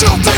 shoot